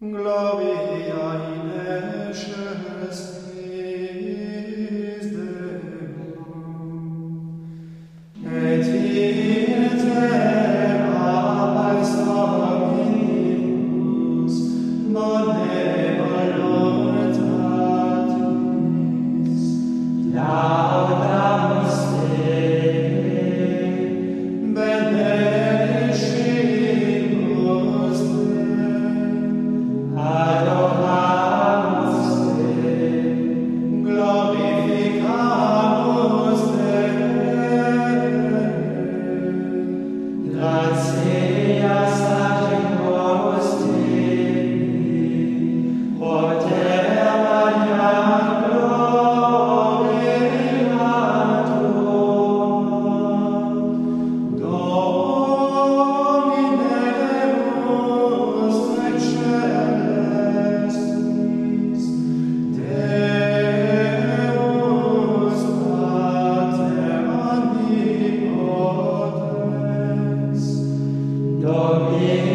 Gloria in excelsis. Domine.